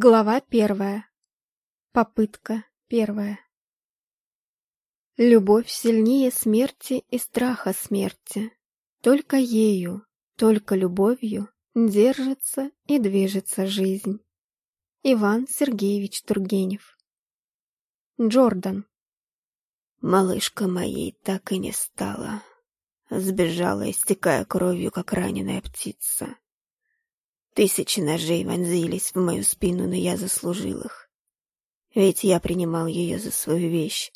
Глава первая. Попытка первая. Любовь сильнее смерти и страха смерти. Только ею, только любовью держится и движется жизнь. Иван Сергеевич Тургенев. Джордан. Малышка моей так и не стала. Сбежала, истекая кровью, как раненая птица. Тысячи ножей вонзились в мою спину, но я заслужил их. Ведь я принимал ее за свою вещь,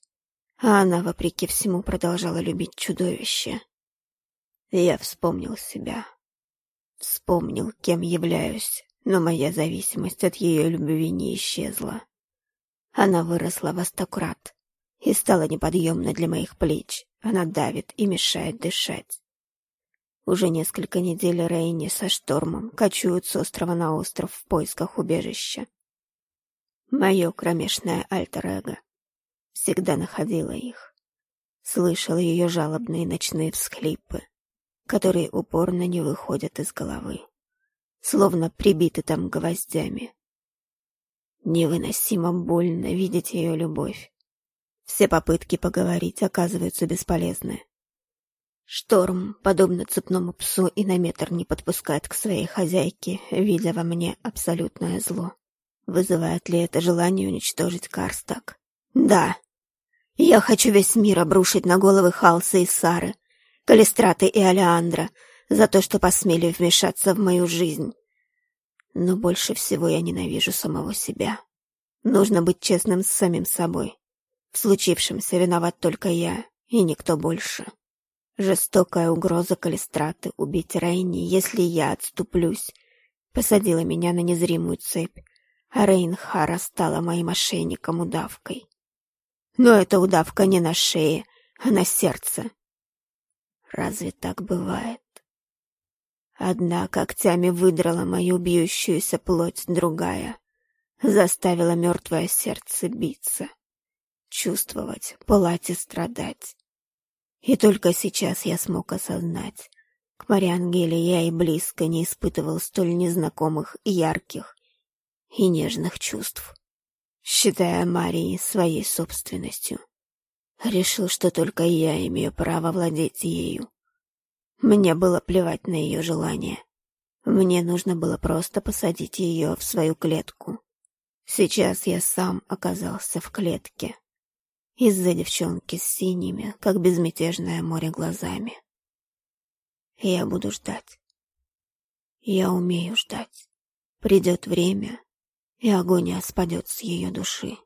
а она, вопреки всему, продолжала любить чудовище. Я вспомнил себя. Вспомнил, кем являюсь, но моя зависимость от ее любви не исчезла. Она выросла во сто крат и стала неподъемна для моих плеч. Она давит и мешает дышать. Уже несколько недель Рейни со штормом кочуют с острова на остров в поисках убежища. Мое кромешное альтер-эго всегда находило их. Слышал ее жалобные ночные всхлипы, которые упорно не выходят из головы, словно прибиты там гвоздями. Невыносимо больно видеть ее любовь. Все попытки поговорить оказываются бесполезны. Шторм, подобно цепному псу, и на метр не подпускает к своей хозяйке, видя во мне абсолютное зло. Вызывает ли это желание уничтожить Карстак? Да. Я хочу весь мир обрушить на головы Халса и Сары, Калистраты и Алеандра за то, что посмели вмешаться в мою жизнь. Но больше всего я ненавижу самого себя. Нужно быть честным с самим собой. В случившемся виноват только я и никто больше. Жестокая угроза Калистраты убить Рейни, если я отступлюсь, посадила меня на незримую цепь, а Рейнхара стала моим ошейником-удавкой. Но эта удавка не на шее, а на сердце. Разве так бывает? Одна когтями выдрала мою бьющуюся плоть, другая заставила мертвое сердце биться, чувствовать, пылать и страдать. И только сейчас я смог осознать. К Мариангеле я и близко не испытывал столь незнакомых, ярких и нежных чувств, считая Марии своей собственностью. Решил, что только я имею право владеть ею. Мне было плевать на ее желание. Мне нужно было просто посадить ее в свою клетку. Сейчас я сам оказался в клетке из-за девчонки с синими, как безмятежное море глазами. Я буду ждать. Я умею ждать. Придет время, и агония спадет с ее души.